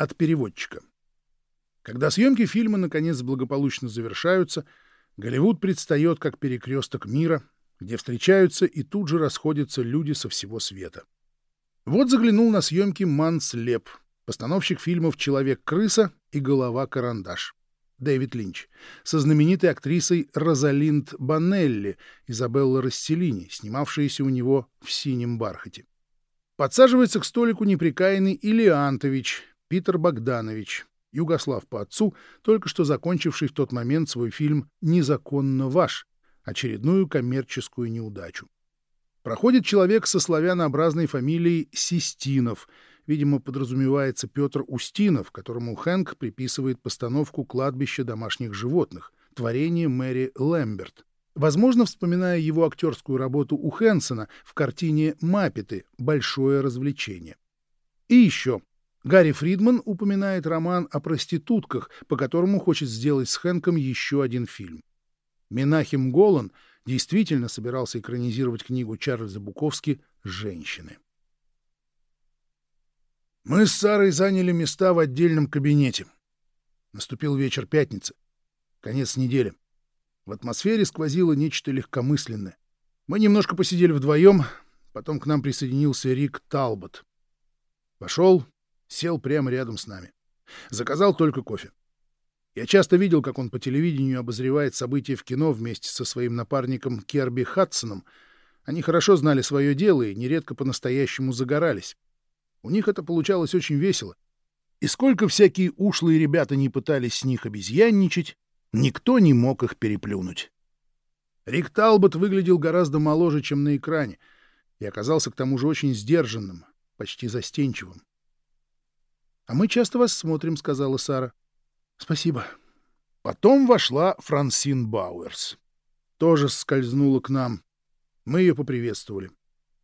от переводчика. Когда съемки фильма наконец благополучно завершаются, Голливуд предстает как перекресток мира, где встречаются и тут же расходятся люди со всего света. Вот заглянул на съемки Манс Леп, постановщик фильмов «Человек-крыса» и «Голова-карандаш». Дэвид Линч, со знаменитой актрисой Розалинд Банелли, Изабелла Расселини, снимавшаяся у него в «Синем бархате». Подсаживается к столику неприкаянный Илиантович, Питер Богданович, югослав по отцу, только что закончивший в тот момент свой фильм «Незаконно ваш», очередную коммерческую неудачу. Проходит человек со славянообразной фамилией Систинов — видимо, подразумевается Петр Устинов, которому Хэнк приписывает постановку «Кладбище домашних животных», творение Мэри Лэмберт. Возможно, вспоминая его актерскую работу у Хэнсона в картине «Маппеты. Большое развлечение». И еще. Гарри Фридман упоминает роман о проститутках, по которому хочет сделать с Хэнком еще один фильм. Менахим Голан действительно собирался экранизировать книгу Чарльза Буковски «Женщины». Мы с Сарой заняли места в отдельном кабинете. Наступил вечер пятницы, конец недели. В атмосфере сквозило нечто легкомысленное. Мы немножко посидели вдвоем, потом к нам присоединился Рик Талбот. Пошел, сел прямо рядом с нами. Заказал только кофе. Я часто видел, как он по телевидению обозревает события в кино вместе со своим напарником Керби Хадсоном. Они хорошо знали свое дело и нередко по-настоящему загорались. У них это получалось очень весело. И сколько всякие ушлые ребята не пытались с них обезьянничать, никто не мог их переплюнуть. Рик Талбот выглядел гораздо моложе, чем на экране, и оказался к тому же очень сдержанным, почти застенчивым. — А мы часто вас смотрим, — сказала Сара. — Спасибо. Потом вошла Франсин Бауэрс. Тоже скользнула к нам. Мы ее поприветствовали.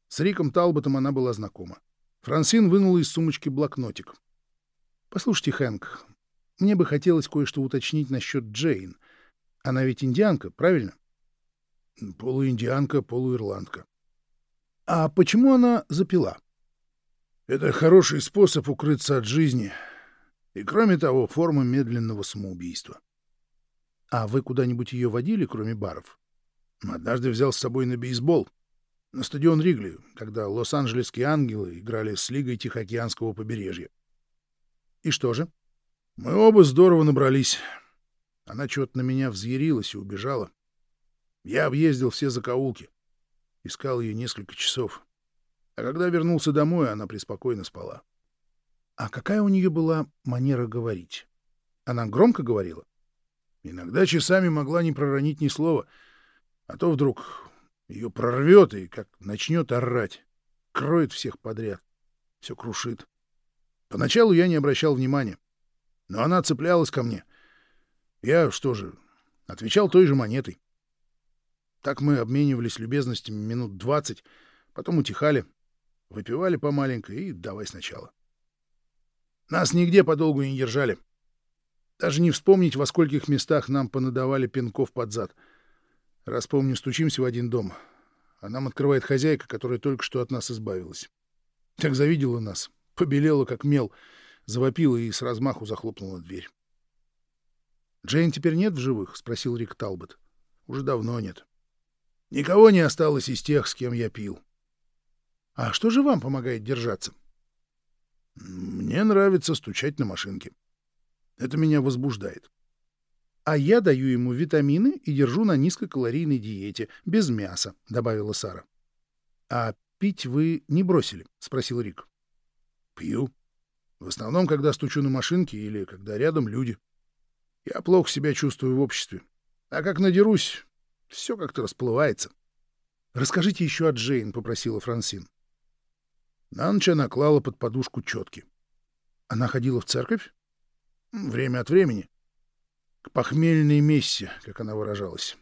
С Риком Талботом она была знакома. Франсин вынула из сумочки блокнотик. «Послушайте, Хэнк, мне бы хотелось кое-что уточнить насчет Джейн. Она ведь индианка, правильно?» «Полуиндианка, полуирландка». «А почему она запила?» «Это хороший способ укрыться от жизни. И, кроме того, форма медленного самоубийства». «А вы куда-нибудь ее водили, кроме баров?» «Однажды взял с собой на бейсбол на стадион Ригли, когда Лос-Анджелесские ангелы играли с Лигой Тихоокеанского побережья. И что же? Мы оба здорово набрались. Она чего-то на меня взъярилась и убежала. Я объездил все закоулки. Искал ее несколько часов. А когда вернулся домой, она преспокойно спала. А какая у нее была манера говорить? Она громко говорила? Иногда часами могла не проронить ни слова, а то вдруг ее прорвет и как начнет орать. Кроет всех подряд. Все крушит. Поначалу я не обращал внимания. Но она цеплялась ко мне. Я, что же, отвечал той же монетой. Так мы обменивались любезностями минут двадцать, потом утихали, выпивали по маленькой и давай сначала. Нас нигде подолгу не держали. Даже не вспомнить, во скольких местах нам понадавали пинков под зад — Раз помню, стучимся в один дом, а нам открывает хозяйка, которая только что от нас избавилась. Так завидела нас, побелела как мел, завопила и с размаху захлопнула дверь. «Джейн теперь нет в живых?» — спросил Рик Талбот. «Уже давно нет. Никого не осталось из тех, с кем я пил». «А что же вам помогает держаться?» «Мне нравится стучать на машинке. Это меня возбуждает а я даю ему витамины и держу на низкокалорийной диете, без мяса», — добавила Сара. «А пить вы не бросили?» — спросил Рик. «Пью. В основном, когда стучу на машинке или когда рядом люди. Я плохо себя чувствую в обществе. А как надерусь, все как-то расплывается». «Расскажите еще о Джейн», — попросила Франсин. На ночь под подушку четки. «Она ходила в церковь?» «Время от времени к похмельной мессе, как она выражалась.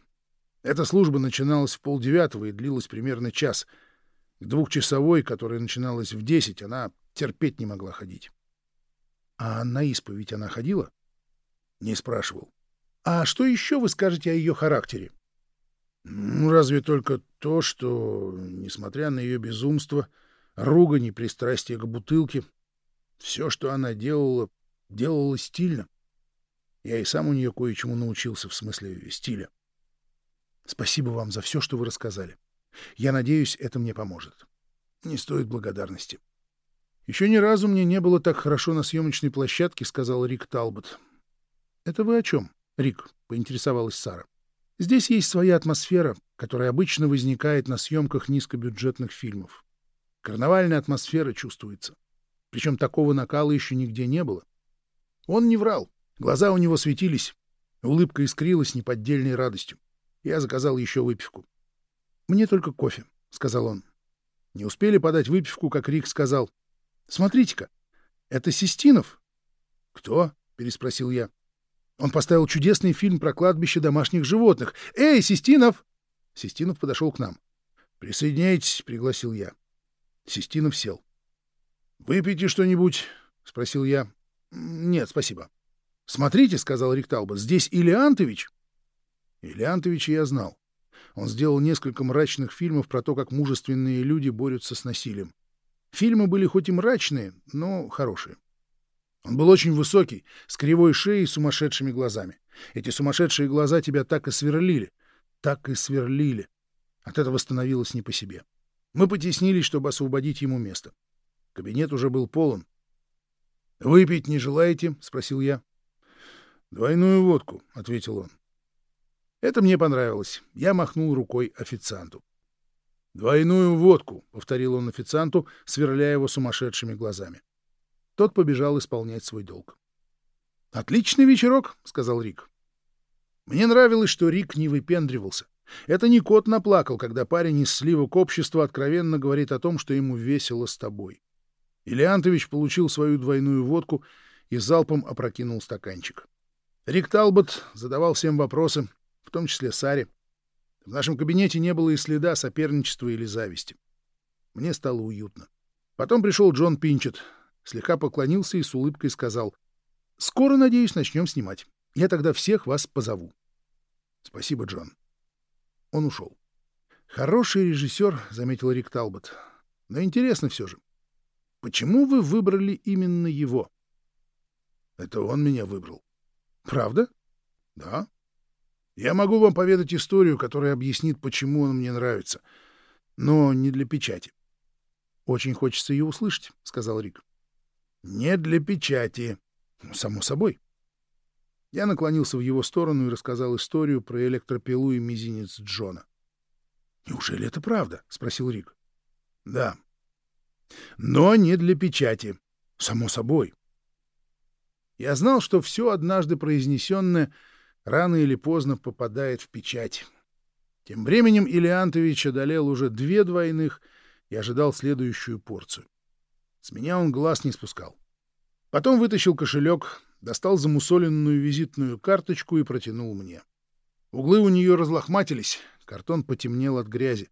Эта служба начиналась в полдевятого и длилась примерно час. К двухчасовой, которая начиналась в десять, она терпеть не могла ходить. — А на исповедь она ходила? — Не спрашивал. — А что еще вы скажете о ее характере? — Ну, разве только то, что, несмотря на ее безумство, ругань и пристрастие к бутылке, все, что она делала, делала стильно. Я и сам у нее кое-чему научился в смысле стиля. Спасибо вам за все, что вы рассказали. Я надеюсь, это мне поможет. Не стоит благодарности. Еще ни разу мне не было так хорошо на съемочной площадке, сказал Рик Талбот. Это вы о чем, Рик? поинтересовалась Сара. Здесь есть своя атмосфера, которая обычно возникает на съемках низкобюджетных фильмов. Карнавальная атмосфера чувствуется. Причем такого накала еще нигде не было. Он не врал. Глаза у него светились. Улыбка искрилась неподдельной радостью. Я заказал еще выпивку. «Мне только кофе», — сказал он. Не успели подать выпивку, как Рик сказал. «Смотрите-ка, это Систинов». «Кто?» — переспросил я. Он поставил чудесный фильм про кладбище домашних животных. «Эй, Систинов!» Систинов подошел к нам. «Присоединяйтесь», — пригласил я. Систинов сел. «Выпейте что-нибудь?» — спросил я. «Нет, спасибо». «Смотрите», — сказал Рикталба, — «здесь Илиантович». Илиантовича я знал. Он сделал несколько мрачных фильмов про то, как мужественные люди борются с насилием. Фильмы были хоть и мрачные, но хорошие. Он был очень высокий, с кривой шеей и сумасшедшими глазами. Эти сумасшедшие глаза тебя так и сверлили, так и сверлили. От этого становилось не по себе. Мы потеснились, чтобы освободить ему место. Кабинет уже был полон. «Выпить не желаете?» — спросил я. «Двойную водку», — ответил он. Это мне понравилось. Я махнул рукой официанту. «Двойную водку», — повторил он официанту, сверляя его сумасшедшими глазами. Тот побежал исполнять свой долг. «Отличный вечерок», — сказал Рик. Мне нравилось, что Рик не выпендривался. Это не кот наплакал, когда парень из сливок общества откровенно говорит о том, что ему весело с тобой. Ильянтович получил свою двойную водку и залпом опрокинул стаканчик. Рик Талбот задавал всем вопросы, в том числе Саре. В нашем кабинете не было и следа соперничества или зависти. Мне стало уютно. Потом пришел Джон Пинчет, слегка поклонился и с улыбкой сказал, «Скоро, надеюсь, начнем снимать. Я тогда всех вас позову». «Спасибо, Джон». Он ушел. «Хороший режиссер», — заметил Рик Талбот. «Но интересно все же. Почему вы выбрали именно его?» «Это он меня выбрал». «Правда?» «Да. Я могу вам поведать историю, которая объяснит, почему он мне нравится. Но не для печати. — Очень хочется ее услышать, — сказал Рик. — Не для печати. Само собой. Я наклонился в его сторону и рассказал историю про электропилу и мизинец Джона. — Неужели это правда? — спросил Рик. — Да. — Но не для печати. Само собой. Я знал, что все однажды произнесенное — рано или поздно попадает в печать. Тем временем Ильянтович одолел уже две двойных и ожидал следующую порцию. С меня он глаз не спускал. Потом вытащил кошелек, достал замусоленную визитную карточку и протянул мне. Углы у нее разлохматились, картон потемнел от грязи.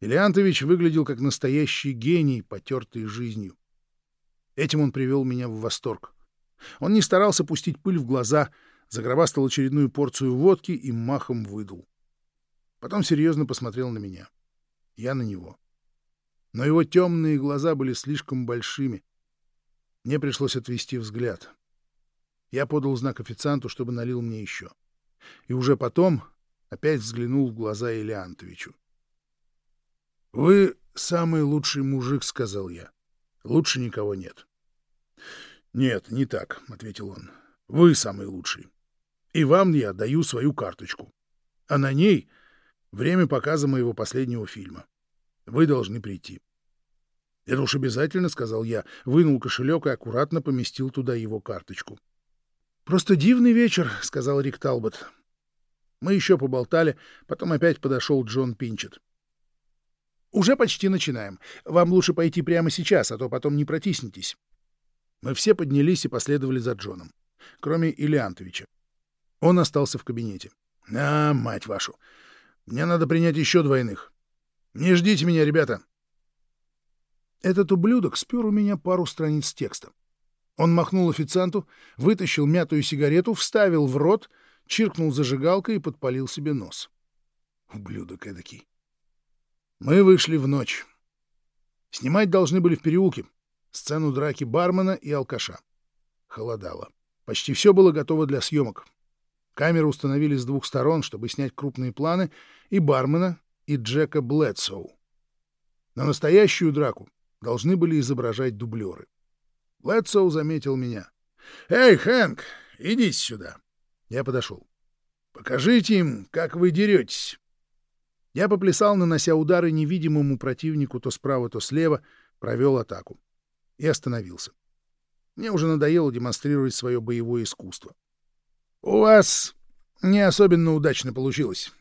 Ильянтович выглядел как настоящий гений, потертый жизнью. Этим он привел меня в восторг. Он не старался пустить пыль в глаза — загробастал очередную порцию водки и махом выдул. Потом серьезно посмотрел на меня. Я на него. Но его темные глаза были слишком большими. Мне пришлось отвести взгляд. Я подал знак официанту, чтобы налил мне еще. И уже потом опять взглянул в глаза Ильянтовичу. — Вы самый лучший мужик, — сказал я. — Лучше никого нет. — Нет, не так, — ответил он. — Вы самый лучший. И вам я даю свою карточку. А на ней время показа моего последнего фильма. Вы должны прийти. — Это уж обязательно, — сказал я, вынул кошелек и аккуратно поместил туда его карточку. — Просто дивный вечер, — сказал Рик Талбот. Мы еще поболтали, потом опять подошел Джон Пинчет. — Уже почти начинаем. Вам лучше пойти прямо сейчас, а то потом не протиснетесь. Мы все поднялись и последовали за Джоном, кроме Ильянтовича. Он остался в кабинете. «А, мать вашу! Мне надо принять еще двойных. Не ждите меня, ребята!» Этот ублюдок спер у меня пару страниц текста. Он махнул официанту, вытащил мятую сигарету, вставил в рот, чиркнул зажигалкой и подпалил себе нос. Ублюдок эдакий. Мы вышли в ночь. Снимать должны были в переулке. Сцену драки бармена и алкаша. Холодало. Почти все было готово для съемок. Камеры установили с двух сторон, чтобы снять крупные планы, и бармена, и Джека Блэдсоу. На настоящую драку должны были изображать дублеры. Блэдсоу заметил меня. «Эй, Хэнк, идите сюда!» Я подошел. «Покажите им, как вы деретесь!» Я поплясал, нанося удары невидимому противнику то справа, то слева, провел атаку. И остановился. Мне уже надоело демонстрировать свое боевое искусство. «У вас не особенно удачно получилось.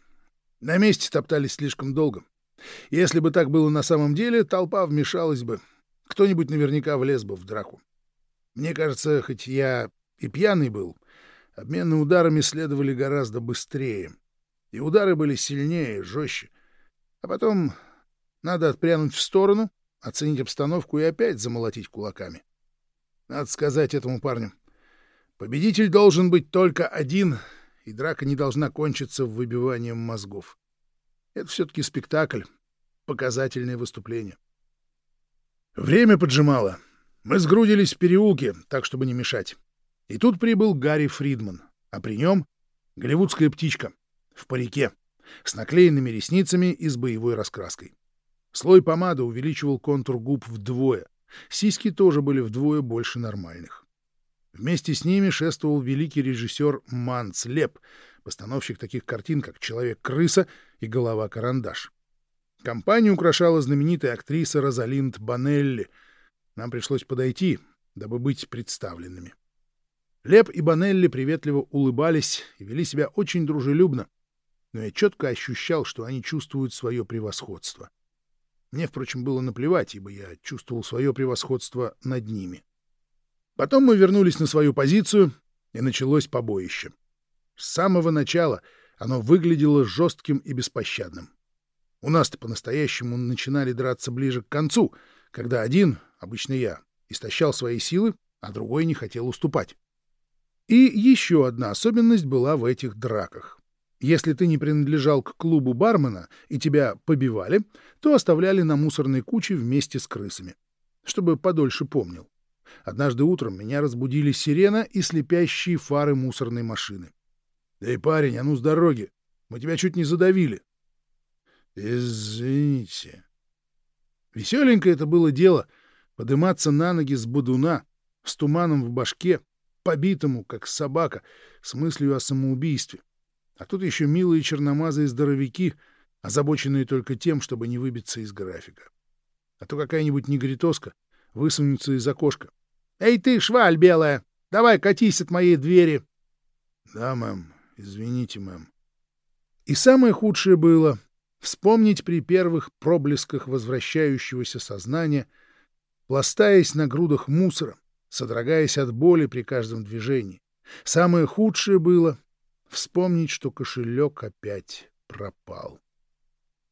На месте топтались слишком долго. Если бы так было на самом деле, толпа вмешалась бы. Кто-нибудь наверняка влез бы в драку. Мне кажется, хоть я и пьяный был, обмены ударами следовали гораздо быстрее. И удары были сильнее, жестче. А потом надо отпрянуть в сторону, оценить обстановку и опять замолотить кулаками. Надо сказать этому парню. Победитель должен быть только один, и драка не должна кончиться выбиванием мозгов. Это все-таки спектакль, показательное выступление. Время поджимало. Мы сгрудились в переулке, так, чтобы не мешать. И тут прибыл Гарри Фридман, а при нем — голливудская птичка в парике, с наклеенными ресницами и с боевой раскраской. Слой помады увеличивал контур губ вдвое. Сиськи тоже были вдвое больше нормальных. Вместе с ними шествовал великий режиссер Манц Леп, постановщик таких картин, как «Человек-крыса» и «Голова-карандаш». Компанию украшала знаменитая актриса Розалинд Банелли. Нам пришлось подойти, дабы быть представленными. Леп и Банелли приветливо улыбались и вели себя очень дружелюбно, но я четко ощущал, что они чувствуют свое превосходство. Мне, впрочем, было наплевать, ибо я чувствовал свое превосходство над ними. Потом мы вернулись на свою позицию, и началось побоище. С самого начала оно выглядело жестким и беспощадным. У нас-то по-настоящему начинали драться ближе к концу, когда один, обычно я, истощал свои силы, а другой не хотел уступать. И еще одна особенность была в этих драках. Если ты не принадлежал к клубу бармена и тебя побивали, то оставляли на мусорной куче вместе с крысами, чтобы подольше помнил. Однажды утром меня разбудили сирена и слепящие фары мусорной машины. «Эй, парень, а ну с дороги! Мы тебя чуть не задавили!» «Извините». Веселенькое это было дело — подыматься на ноги с бодуна, с туманом в башке, побитому, как собака, с мыслью о самоубийстве. А тут еще милые черномазые здоровяки, озабоченные только тем, чтобы не выбиться из графика. А то какая-нибудь негритоска высунется из окошка. «Эй ты, шваль белая, давай катись от моей двери!» «Да, мэм, извините, мэм». И самое худшее было вспомнить при первых проблесках возвращающегося сознания, пластаясь на грудах мусора, содрогаясь от боли при каждом движении. Самое худшее было вспомнить, что кошелек опять пропал.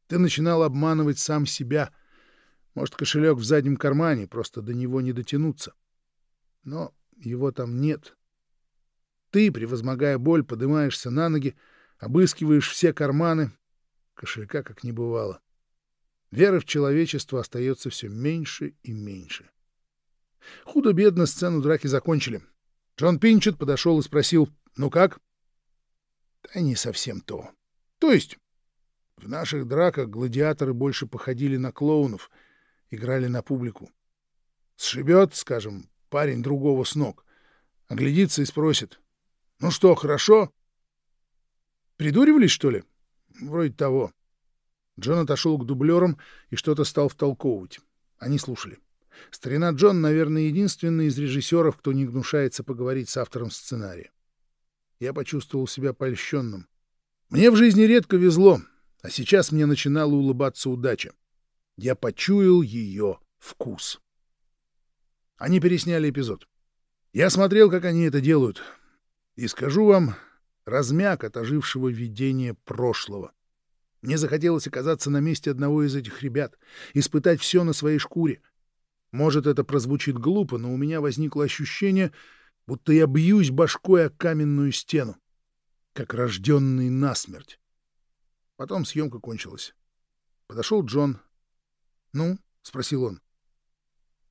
Ты начинал обманывать сам себя. Может, кошелек в заднем кармане, просто до него не дотянуться. Но его там нет. Ты, превозмогая боль, поднимаешься на ноги, обыскиваешь все карманы. Кошелька как не бывало. Вера в человечество остается все меньше и меньше. Худо-бедно сцену драки закончили. Джон Пинчет подошел и спросил, «Ну как?» «Да не совсем то. То есть, в наших драках гладиаторы больше походили на клоунов, играли на публику. Сшибет, скажем, парень другого с ног, оглядится и спросит, «Ну что, хорошо?» «Придуривались, что ли?» «Вроде того». Джон отошел к дублерам и что-то стал втолковывать. Они слушали. Старина Джон, наверное, единственный из режиссеров, кто не гнушается поговорить с автором сценария. Я почувствовал себя польщенным. Мне в жизни редко везло, а сейчас мне начинала улыбаться удача. Я почуял ее вкус. Они пересняли эпизод. Я смотрел, как они это делают. И скажу вам, размяк от ожившего видения прошлого. Мне захотелось оказаться на месте одного из этих ребят, испытать все на своей шкуре — может, это прозвучит глупо, но у меня возникло ощущение, будто я бьюсь башкой о каменную стену, как рожденный насмерть. Потом съемка кончилась. Подошел Джон. «Ну?» — спросил он.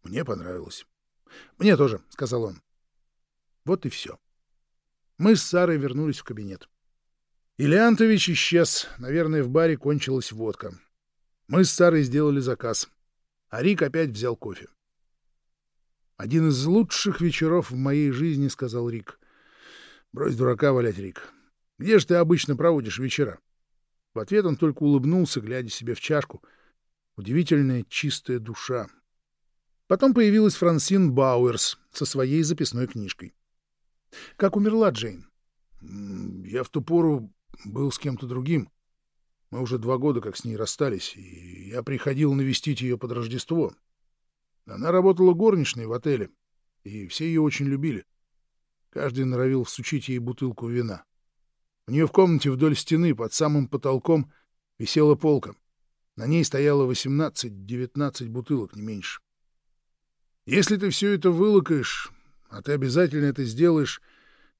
Мне понравилось. «Мне тоже», — сказал он. Вот и все. Мы с Сарой вернулись в кабинет. Ильянтович исчез. Наверное, в баре кончилась водка. Мы с Сарой сделали заказ. А Рик опять взял кофе. «Один из лучших вечеров в моей жизни», — сказал Рик. «Брось дурака валять, Рик. Где же ты обычно проводишь вечера?» В ответ он только улыбнулся, глядя себе в чашку. Удивительная чистая душа. Потом появилась Франсин Бауэрс со своей записной книжкой. «Как умерла Джейн?» «Я в ту пору был с кем-то другим. Мы уже два года как с ней расстались, и я приходил навестить ее под Рождество. Она работала горничной в отеле, и все ее очень любили. Каждый норовил всучить ей бутылку вина. У нее в комнате вдоль стены под самым потолком висела полка. На ней стояло 18-19 бутылок, не меньше. Если ты все это вылокаешь, а ты обязательно это сделаешь,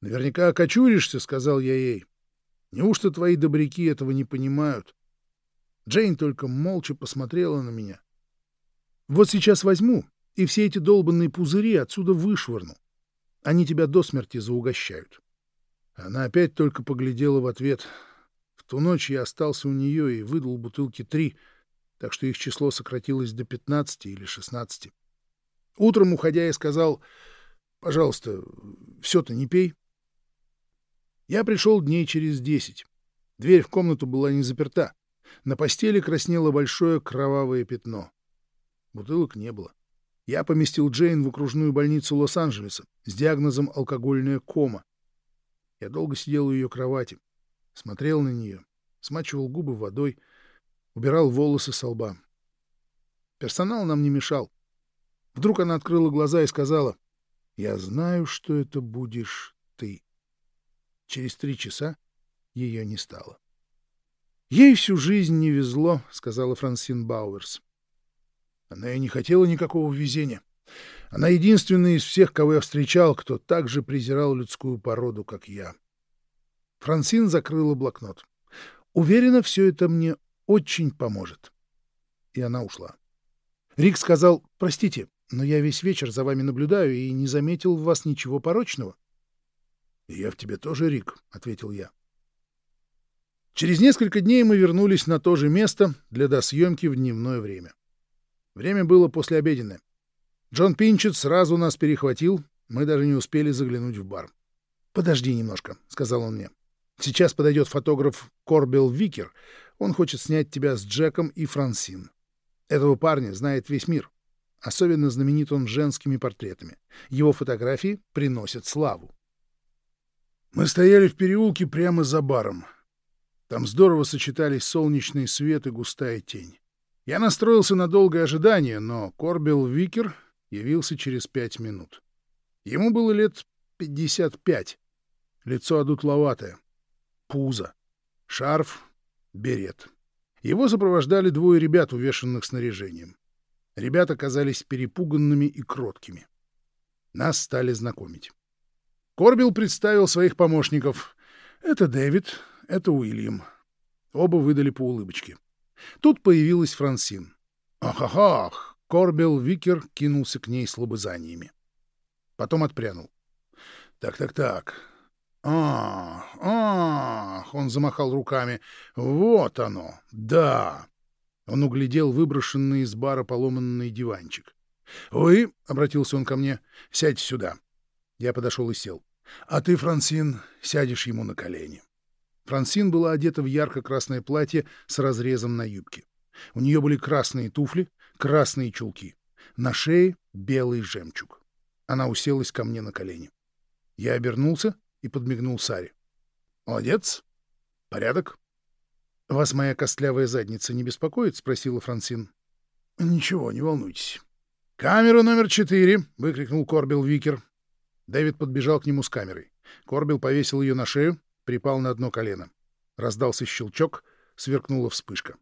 наверняка окочуришься, — сказал я ей. Неужто твои добряки этого не понимают? Джейн только молча посмотрела на меня. Вот сейчас возьму, и все эти долбанные пузыри отсюда вышвырну. Они тебя до смерти заугощают. Она опять только поглядела в ответ. В ту ночь я остался у нее и выдал бутылки три, так что их число сократилось до пятнадцати или шестнадцати. Утром, уходя, я сказал, «Пожалуйста, все-то не пей». Я пришел дней через десять. Дверь в комнату была не заперта. На постели краснело большое кровавое пятно. Бутылок не было. Я поместил Джейн в окружную больницу Лос-Анджелеса с диагнозом алкогольная кома. Я долго сидел у ее кровати, смотрел на нее, смачивал губы водой, убирал волосы со лба. Персонал нам не мешал. Вдруг она открыла глаза и сказала, «Я знаю, что это будешь ты». Через три часа ее не стало. «Ей всю жизнь не везло», — сказала Франсин Бауэрс. Она и не хотела никакого везения. Она единственная из всех, кого я встречал, кто так же презирал людскую породу, как я. Франсин закрыла блокнот. Уверена, все это мне очень поможет. И она ушла. Рик сказал, простите, но я весь вечер за вами наблюдаю и не заметил в вас ничего порочного. — Я в тебе тоже, Рик, — ответил я. Через несколько дней мы вернулись на то же место для досъемки в дневное время. Время было послеобеденное. Джон Пинчет сразу нас перехватил, мы даже не успели заглянуть в бар. — Подожди немножко, — сказал он мне. — Сейчас подойдет фотограф Корбел Викер. Он хочет снять тебя с Джеком и Франсин. Этого парня знает весь мир. Особенно знаменит он женскими портретами. Его фотографии приносят славу. Мы стояли в переулке прямо за баром. Там здорово сочетались солнечный свет и густая тень. Я настроился на долгое ожидание, но Корбел Викер явился через пять минут. Ему было лет пятьдесят пять. Лицо одутловатое. Пузо. Шарф. Берет. Его сопровождали двое ребят, увешанных снаряжением. Ребята казались перепуганными и кроткими. Нас стали знакомить. Корбил представил своих помощников. Это Дэвид, это Уильям. Оба выдали по улыбочке. Тут появилась Франсин. «Ах-ах-ах!» Корбел Викер кинулся к ней с лобызаниями. Потом отпрянул. «Так-так-так. А, ах!» Он замахал руками. «Вот оно! Да!» Он углядел выброшенный из бара поломанный диванчик. «Вы, — обратился он ко мне, — сядьте сюда». Я подошел и сел. «А ты, Франсин, сядешь ему на колени». Франсин была одета в ярко-красное платье с разрезом на юбке. У нее были красные туфли, красные чулки. На шее белый жемчуг. Она уселась ко мне на колени. Я обернулся и подмигнул Саре. «Молодец. Порядок?» «Вас моя костлявая задница не беспокоит?» — спросила Франсин. «Ничего, не волнуйтесь». «Камера номер четыре!» — выкрикнул Корбел Викер. Дэвид подбежал к нему с камерой. Корбел повесил ее на шею, припал на одно колено. Раздался щелчок, сверкнула вспышка.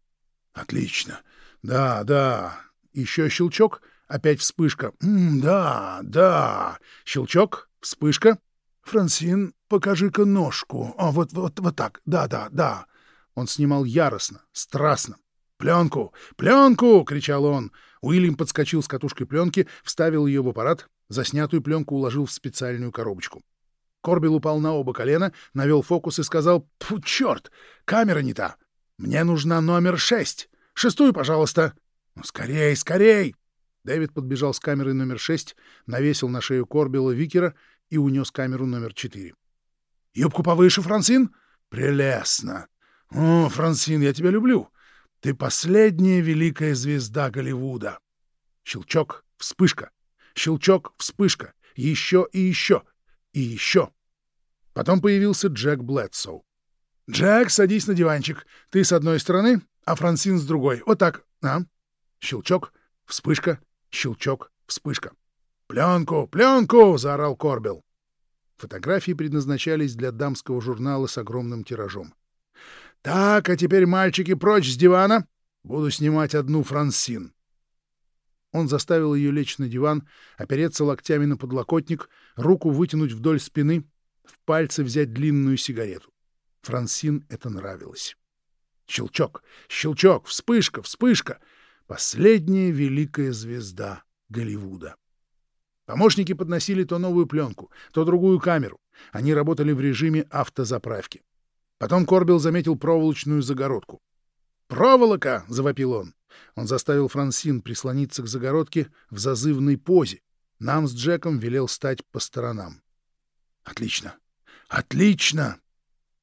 «Отлично! Да, да! Еще щелчок, опять вспышка. М да, да! Щелчок, вспышка. Франсин, покажи-ка ножку. А, вот, вот, вот так. Да, да, да!» Он снимал яростно, страстно. «Пленку! Пленку!» — кричал он. Уильям подскочил с катушкой пленки, вставил ее в аппарат, Заснятую пленку уложил в специальную коробочку. Корбел упал на оба колена, навел фокус и сказал «Тьфу, черт! Камера не та! Мне нужна номер шесть! Шестую, пожалуйста!» «Ну, скорей, скорей!» Дэвид подбежал с камерой номер шесть, навесил на шею Корбела Викера и унес камеру номер четыре. «Юбку повыше, Франсин?» «Прелестно! О, Франсин, я тебя люблю! Ты последняя великая звезда Голливуда!» Щелчок, вспышка, щелчок, вспышка, еще и еще, и еще. Потом появился Джек Блэдсоу. «Джек, садись на диванчик. Ты с одной стороны, а Франсин с другой. Вот так. А?» Щелчок, вспышка, щелчок, вспышка. «Пленку! Пленку!» — заорал Корбел. Фотографии предназначались для дамского журнала с огромным тиражом. «Так, а теперь, мальчики, прочь с дивана. Буду снимать одну Франсин». Он заставил ее лечь на диван, опереться локтями на подлокотник, руку вытянуть вдоль спины, в пальцы взять длинную сигарету. Франсин это нравилось. Щелчок, щелчок, вспышка, вспышка. Последняя великая звезда Голливуда. Помощники подносили то новую пленку, то другую камеру. Они работали в режиме автозаправки. Потом Корбел заметил проволочную загородку. «Проволока!» — завопил он. Он заставил Франсин прислониться к загородке в зазывной позе. Нам с Джеком велел стать по сторонам. «Отлично! Отлично!»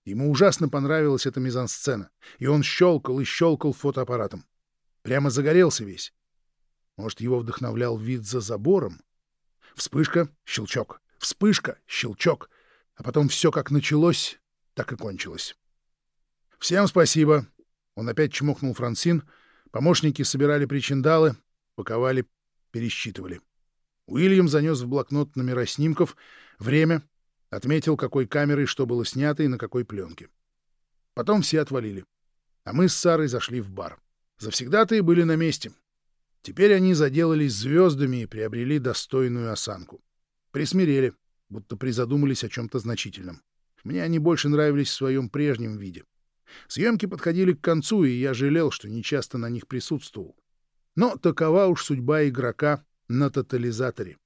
Ему ужасно понравилась эта мизансцена, и он щелкал и щелкал фотоаппаратом. Прямо загорелся весь. Может, его вдохновлял вид за забором? Вспышка, щелчок, вспышка, щелчок. А потом все как началось, так и кончилось. «Всем спасибо!» Он опять чмокнул Франсин. Помощники собирали причиндалы, паковали, пересчитывали. Уильям занес в блокнот номера снимков, время, отметил, какой камерой что было снято и на какой пленке. Потом все отвалили. А мы с Сарой зашли в бар. Завсегдатые были на месте. Теперь они заделались звездами и приобрели достойную осанку. Присмирели, будто призадумались о чем-то значительном. Мне они больше нравились в своем прежнем виде. Съемки подходили к концу, и я жалел, что нечасто на них присутствовал. Но такова уж судьба игрока на тотализаторе.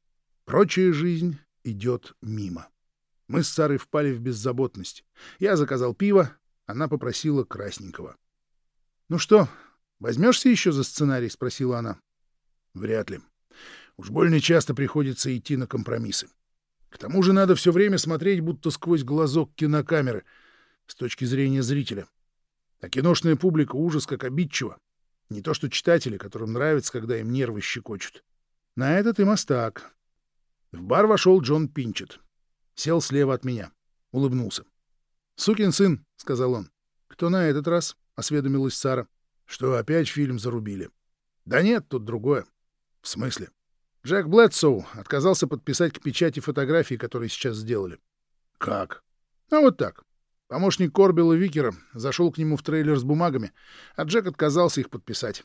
Прочая жизнь идет мимо. Мы с Сарой впали в беззаботность. Я заказал пиво, она попросила красненького. — Ну что, возьмешься еще за сценарий? — спросила она. Вряд ли. Уж больно часто приходится идти на компромиссы. К тому же надо все время смотреть будто сквозь глазок кинокамеры с точки зрения зрителя. А киношная публика ужас как обидчива. Не то что читатели, которым нравится, когда им нервы щекочут. На этот и мастак. В бар вошел Джон Пинчет. Сел слева от меня. Улыбнулся. «Сукин сын», — сказал он. «Кто на этот раз?» — осведомилась Сара. «Что, опять фильм зарубили?» «Да нет, тут другое. — В смысле? Джек Блэдсоу отказался подписать к печати фотографии, которые сейчас сделали. — Как? — А вот так. Помощник Корбела Викера зашел к нему в трейлер с бумагами, а Джек отказался их подписать.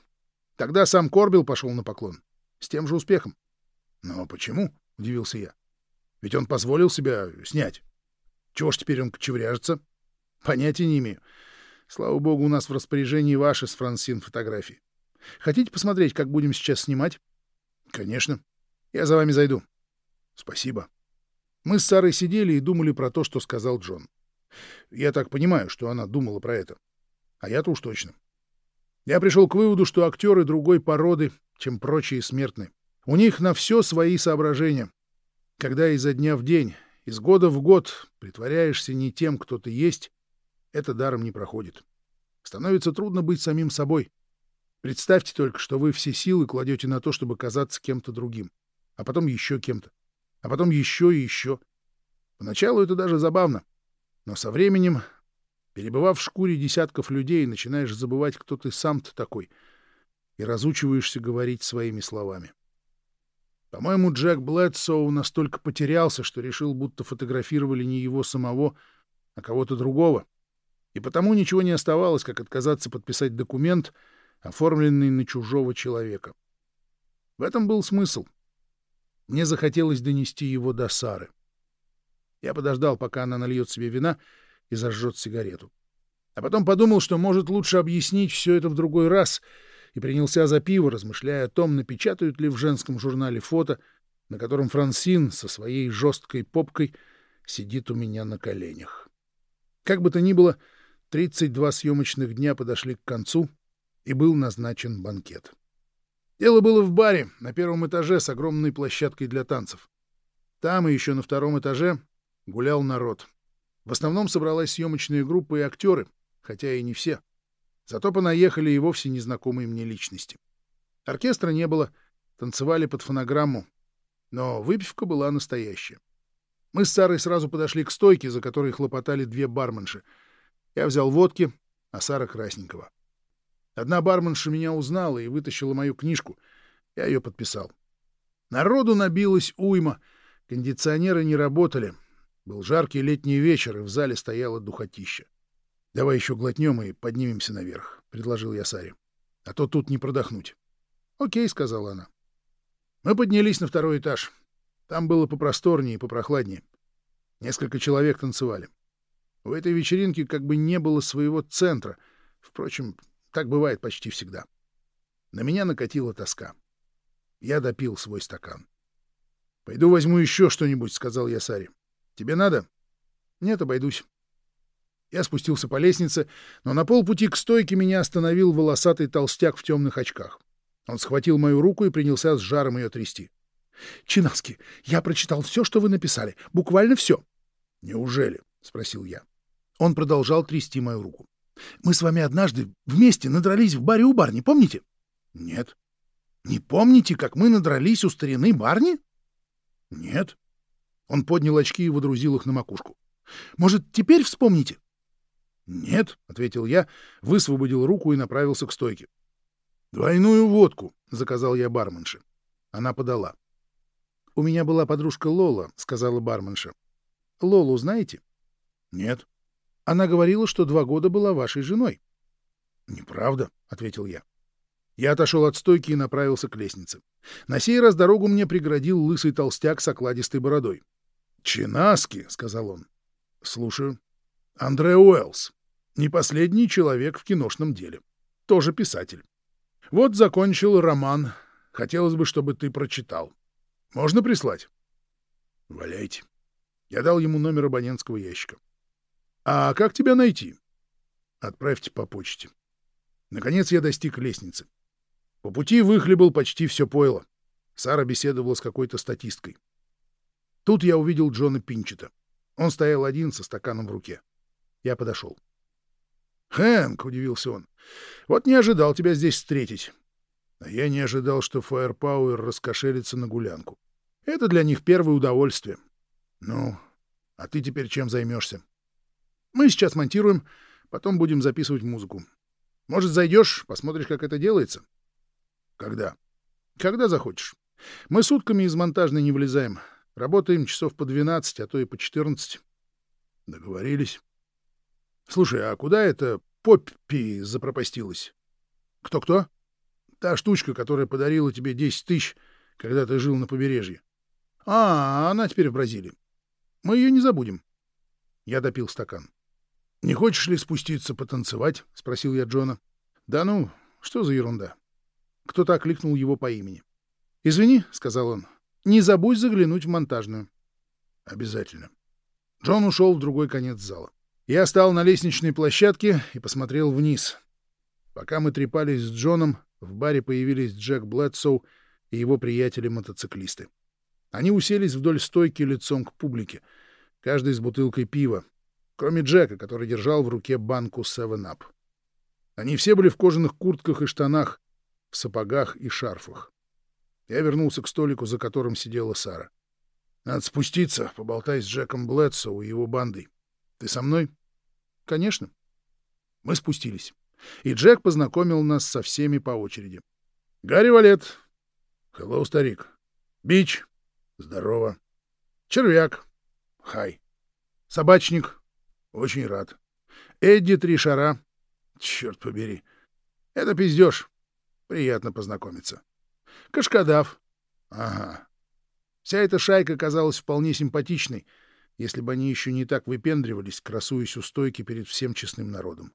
Тогда сам Корбел пошел на поклон. С тем же успехом. — Но почему? — удивился я. — Ведь он позволил себя снять. Чего ж теперь он кочевряжется? — Понятия не имею. Слава богу, у нас в распоряжении ваши с Франсин фотографии. Хотите посмотреть, как будем сейчас снимать? Конечно. Я за вами зайду. Спасибо. Мы с Сарой сидели и думали про то, что сказал Джон. Я так понимаю, что она думала про это. А я-то уж точно. Я пришел к выводу, что актеры другой породы, чем прочие смертные. У них на все свои соображения. Когда изо дня в день, из года в год притворяешься не тем, кто ты есть, это даром не проходит. Становится трудно быть самим собой. Представьте только, что вы все силы кладете на то, чтобы казаться кем-то другим, а потом еще кем-то, а потом еще и еще. Поначалу это даже забавно, но со временем, перебывав в шкуре десятков людей, начинаешь забывать, кто ты сам-то такой, и разучиваешься говорить своими словами. По-моему, Джек Блэдсоу настолько потерялся, что решил, будто фотографировали не его самого, а кого-то другого. И потому ничего не оставалось, как отказаться подписать документ — оформленный на чужого человека. В этом был смысл. Мне захотелось донести его до Сары. Я подождал, пока она нальет себе вина и зажжет сигарету. А потом подумал, что может лучше объяснить все это в другой раз, и принялся за пиво, размышляя о том, напечатают ли в женском журнале фото, на котором Франсин со своей жесткой попкой сидит у меня на коленях. Как бы то ни было, 32 съемочных дня подошли к концу, и был назначен банкет. Дело было в баре на первом этаже с огромной площадкой для танцев. Там и еще на втором этаже гулял народ. В основном собралась съемочная группа и актеры, хотя и не все. Зато понаехали и вовсе незнакомые мне личности. Оркестра не было, танцевали под фонограмму, но выпивка была настоящая. Мы с Сарой сразу подошли к стойке, за которой хлопотали две барменши. Я взял водки, а Сара — красненького. Одна барменша меня узнала и вытащила мою книжку. Я ее подписал. Народу набилось уйма. Кондиционеры не работали. Был жаркий летний вечер, и в зале стояло духотища. — Давай еще глотнем и поднимемся наверх, — предложил я Саре. — А то тут не продохнуть. — Окей, — сказала она. Мы поднялись на второй этаж. Там было попросторнее и попрохладнее. Несколько человек танцевали. У этой вечеринки как бы не было своего центра. Впрочем, так бывает почти всегда. На меня накатила тоска. Я допил свой стакан. — Пойду возьму еще что-нибудь, — сказал я Саре. — Тебе надо? — Нет, обойдусь. Я спустился по лестнице, но на полпути к стойке меня остановил волосатый толстяк в темных очках. Он схватил мою руку и принялся с жаром ее трясти. — Чинаски, я прочитал все, что вы написали. Буквально все. — Неужели? — спросил я. Он продолжал трясти мою руку. Мы с вами однажды вместе надрались в баре у Барни, помните? — Нет. — Не помните, как мы надрались у старины Барни? — Нет. Он поднял очки и водрузил их на макушку. — Может, теперь вспомните? — Нет, — ответил я, высвободил руку и направился к стойке. — Двойную водку, — заказал я барменше. Она подала. — У меня была подружка Лола, — сказала барменша. — Лолу знаете? — Нет. Она говорила, что два года была вашей женой. — Неправда, — ответил я. Я отошел от стойки и направился к лестнице. На сей раз дорогу мне преградил лысый толстяк с окладистой бородой. — Чинаски, — сказал он. — Слушаю. — Андре Уэллс. Не последний человек в киношном деле. Тоже писатель. Вот закончил роман. Хотелось бы, чтобы ты прочитал. Можно прислать? — Валяйте. Я дал ему номер абонентского ящика. «А как тебя найти?» «Отправьте по почте». Наконец я достиг лестницы. По пути выхлебал почти все пойло. Сара беседовала с какой-то статисткой. Тут я увидел Джона Пинчета. Он стоял один со стаканом в руке. Я подошел. «Хэнк», — удивился он, — «вот не ожидал тебя здесь встретить». А я не ожидал, что Фаерпауэр раскошелится на гулянку. Это для них первое удовольствие. Ну, а ты теперь чем займешься? Мы сейчас монтируем, потом будем записывать музыку. Может, зайдешь, посмотришь, как это делается? Когда? Когда захочешь. Мы сутками из монтажной не влезаем. Работаем часов по 12, а то и по 14. Договорились. Слушай, а куда это Поппи запропастилась? Кто-кто? Та штучка, которая подарила тебе 10 тысяч, когда ты жил на побережье. А, она теперь в Бразилии. Мы ее не забудем. Я допил стакан. «Не хочешь ли спуститься потанцевать?» — спросил я Джона. «Да ну, что за ерунда?» Кто-то окликнул его по имени. «Извини», — сказал он, — «не забудь заглянуть в монтажную». «Обязательно». Джон ушел в другой конец зала. Я стал на лестничной площадке и посмотрел вниз. Пока мы трепались с Джоном, в баре появились Джек Блэдсоу и его приятели-мотоциклисты. Они уселись вдоль стойки лицом к публике, каждый с бутылкой пива, кроме Джека, который держал в руке банку 7-Up. Они все были в кожаных куртках и штанах, в сапогах и шарфах. Я вернулся к столику, за которым сидела Сара. «Надо спуститься, поболтай с Джеком Блэдсоу и его бандой. Ты со мной?» «Конечно». Мы спустились, и Джек познакомил нас со всеми по очереди. «Гарри Валет». «Хеллоу, старик». «Бич». «Здорово». «Червяк». «Хай». «Собачник». Очень рад. Эдди Три Шара. Черт побери. Это пиздеж. Приятно познакомиться. Кашкадав. Ага. Вся эта шайка казалась вполне симпатичной, если бы они еще не так выпендривались, красуясь у стойки перед всем честным народом.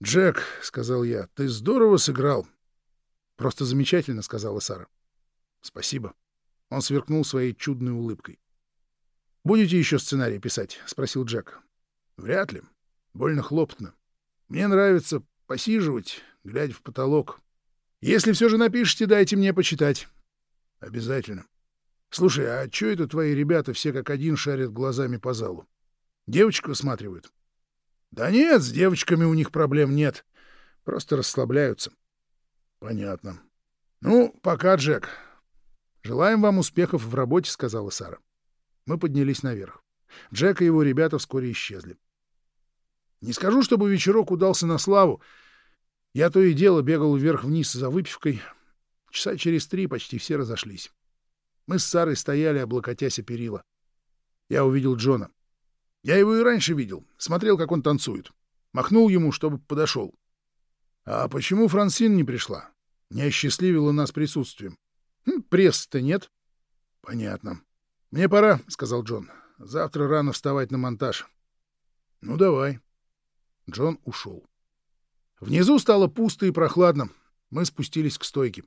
«Джек», — сказал я, — «ты здорово сыграл». «Просто замечательно», — сказала Сара. «Спасибо». Он сверкнул своей чудной улыбкой. «Будете еще сценарий писать?» — спросил Джек. «Вряд ли. Больно хлопотно. Мне нравится посиживать, глядя в потолок. Если все же напишете, дайте мне почитать». «Обязательно. Слушай, а что это твои ребята все как один шарят глазами по залу? Девочек высматривают?» «Да нет, с девочками у них проблем нет. Просто расслабляются». «Понятно. Ну, пока, Джек. Желаем вам успехов в работе», — сказала Сара. Мы поднялись наверх. Джек и его ребята вскоре исчезли. Не скажу, чтобы вечерок удался на славу. Я то и дело бегал вверх-вниз за выпивкой. Часа через три почти все разошлись. Мы с Сарой стояли, облокотясь о перила. Я увидел Джона. Я его и раньше видел, смотрел, как он танцует. Махнул ему, чтобы подошел. А почему Франсин не пришла? Не осчастливила нас присутствием. Хм, Пресс-то нет. Понятно. Мне пора, — сказал Джон. Завтра рано вставать на монтаж. Ну, давай. Джон ушел. Внизу стало пусто и прохладно. Мы спустились к стойке.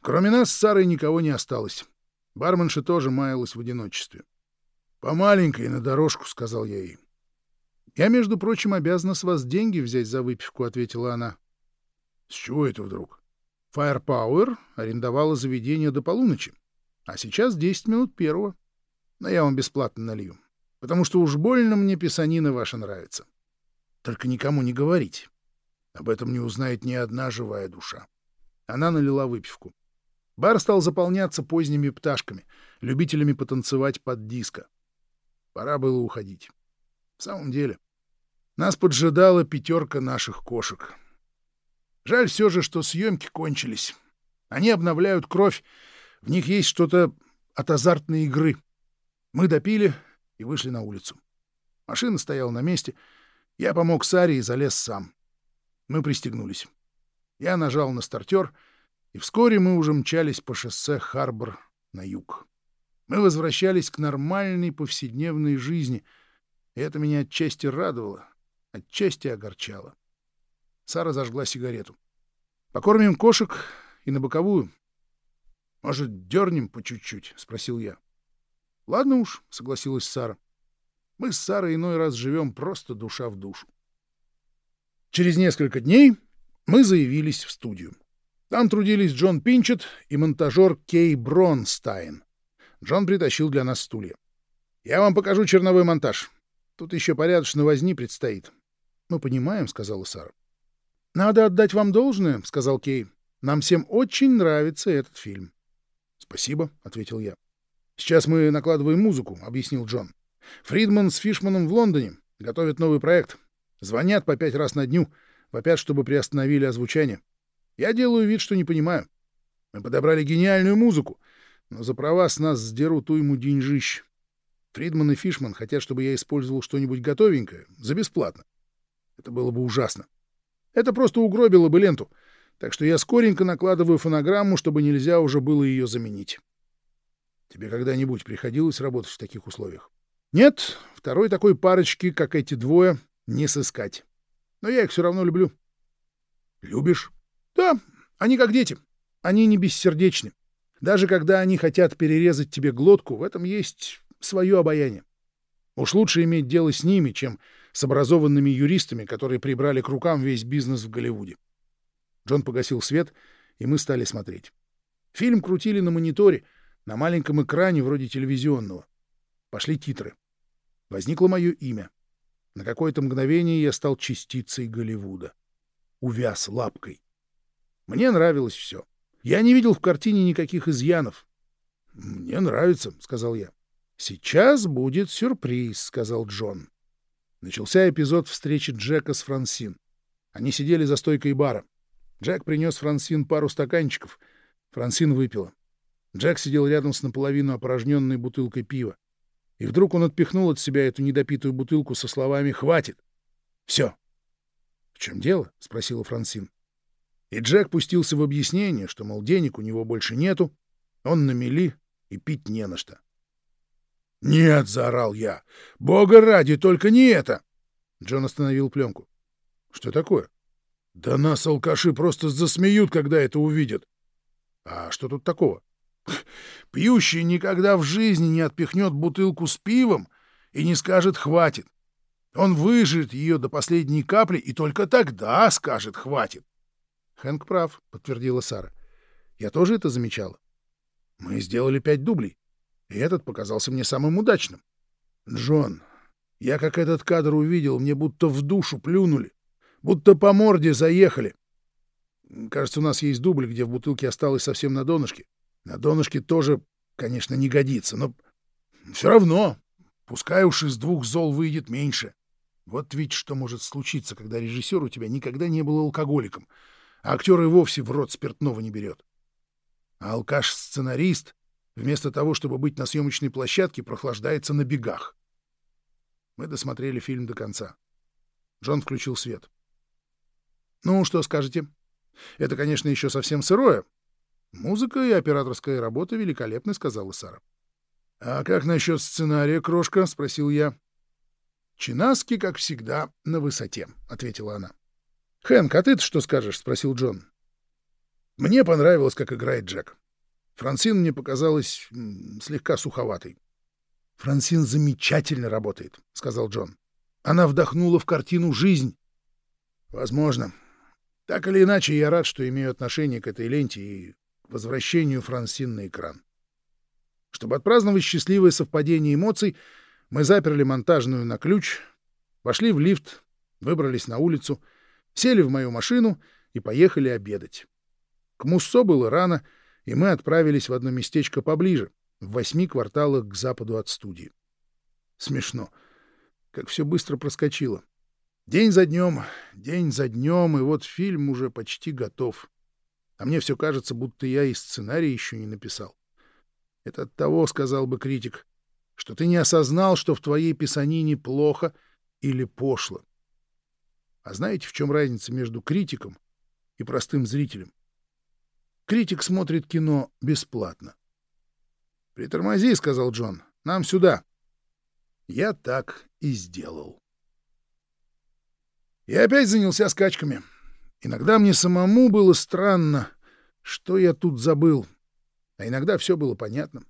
Кроме нас с Сарой никого не осталось. Барменша тоже маялась в одиночестве. «По маленькой на дорожку», — сказал я ей. «Я, между прочим, обязана с вас деньги взять за выпивку», — ответила она. «С чего это вдруг?» «Firepower арендовала заведение до полуночи, а сейчас десять минут первого. Но я вам бесплатно налью, потому что уж больно мне писанина ваша нравится. Только никому не говорите. Об этом не узнает ни одна живая душа». Она налила выпивку. Бар стал заполняться поздними пташками, любителями потанцевать под диско. Пора было уходить. В самом деле, нас поджидала пятерка наших кошек. Жаль все же, что съемки кончились. Они обновляют кровь, в них есть что-то от азартной игры. Мы допили и вышли на улицу. Машина стояла на месте. Я помог Саре и залез сам. Мы пристегнулись. Я нажал на стартер, и вскоре мы уже мчались по шоссе Харбор на юг. Мы возвращались к нормальной повседневной жизни, и это меня отчасти радовало, отчасти огорчало. Сара зажгла сигарету. «Покормим кошек и на боковую. Может, дернем по чуть-чуть?» — спросил я. «Ладно уж», — согласилась Сара. «Мы с Сарой иной раз живем просто душа в душу». Через несколько дней мы заявились в студию. Там трудились Джон Пинчет и монтажер Кей Бронстайн. Джон притащил для нас стулья. «Я вам покажу черновой монтаж. Тут еще порядочно возни предстоит». «Мы понимаем», — сказала Сара. «Надо отдать вам должное», — сказал Кей. «Нам всем очень нравится этот фильм». «Спасибо», — ответил я. «Сейчас мы накладываем музыку», — объяснил Джон. «Фридман с Фишманом в Лондоне готовят новый проект. Звонят по пять раз на дню, вопят, чтобы приостановили озвучание. Я делаю вид, что не понимаю. Мы подобрали гениальную музыку, но за права с нас сдерут уйму деньжищ. Фридман и Фишман хотят, чтобы я использовал что-нибудь готовенькое, за бесплатно. Это было бы ужасно. Это просто угробило бы ленту, так что я скоренько накладываю фонограмму, чтобы нельзя уже было ее заменить. Тебе когда-нибудь приходилось работать в таких условиях? Нет, второй такой парочки, как эти двое, не сыскать. Но я их все равно люблю. Любишь? Да, они как дети. Они не бессердечны. Даже когда они хотят перерезать тебе глотку, в этом есть свое обаяние. Уж лучше иметь дело с ними, чем с образованными юристами, которые прибрали к рукам весь бизнес в Голливуде. Джон погасил свет, и мы стали смотреть. Фильм крутили на мониторе, на маленьком экране вроде телевизионного. Пошли титры. Возникло мое имя. На какое-то мгновение я стал частицей Голливуда. Увяз лапкой. Мне нравилось все. Я не видел в картине никаких изъянов. — Мне нравится, — сказал я. — Сейчас будет сюрприз, — сказал Джон. Начался эпизод встречи Джека с Франсин. Они сидели за стойкой бара. Джек принес Франсин пару стаканчиков. Франсин выпила. Джек сидел рядом с наполовину опорожненной бутылкой пива. И вдруг он отпихнул от себя эту недопитую бутылку со словами «Хватит!» «Все!» «В чем дело?» — спросила Франсин. И Джек пустился в объяснение, что, мол, денег у него больше нету, он на мели и пить не на что. «Нет!» — заорал я. «Бога ради, только не это!» Джон остановил пленку. «Что такое?» «Да нас алкаши просто засмеют, когда это увидят». «А что тут такого?» Пьющий никогда в жизни не отпихнет бутылку с пивом и не скажет «хватит». Он выжжет ее до последней капли и только тогда скажет «хватит». Хэнк прав, — подтвердила Сара. Я тоже это замечала. Мы сделали пять дублей, и этот показался мне самым удачным. Джон, я как этот кадр увидел, мне будто в душу плюнули, будто по морде заехали. Кажется, у нас есть дубль, где в бутылке осталось совсем на донышке. На донышке тоже, конечно, не годится, но все равно, пускай уж из двух зол выйдет меньше. Вот ведь что может случиться, когда режиссер у тебя никогда не был алкоголиком, а актер и вовсе в рот спиртного не берет. А алкаш-сценарист, вместо того, чтобы быть на съемочной площадке, прохлаждается на бегах. Мы досмотрели фильм до конца. Джон включил свет. «Ну, что скажете? Это, конечно, еще совсем сырое, Музыка и операторская работа великолепны, сказала Сара. А как насчет сценария, крошка? спросил я. Чинаски, как всегда, на высоте, ответила она. Хэнк, а ты что скажешь? спросил Джон. Мне понравилось, как играет Джек. Франсин мне показалась слегка суховатой. Франсин замечательно работает, сказал Джон. Она вдохнула в картину жизнь. Возможно. Так или иначе, я рад, что имею отношение к этой ленте и возвращению Франсин на экран. Чтобы отпраздновать счастливое совпадение эмоций, мы заперли монтажную на ключ, вошли в лифт, выбрались на улицу, сели в мою машину и поехали обедать. К Муссо было рано, и мы отправились в одно местечко поближе, в восьми кварталах к западу от студии. Смешно, как все быстро проскочило. День за днем, день за днем, и вот фильм уже почти готов а мне все кажется, будто я и сценарий еще не написал. Это от того, сказал бы критик, что ты не осознал, что в твоей писанине плохо или пошло. А знаете, в чем разница между критиком и простым зрителем? Критик смотрит кино бесплатно. «Притормози», — сказал Джон, — «нам сюда». Я так и сделал. Я опять занялся скачками. Иногда мне самому было странно, что я тут забыл, а иногда все было понятно.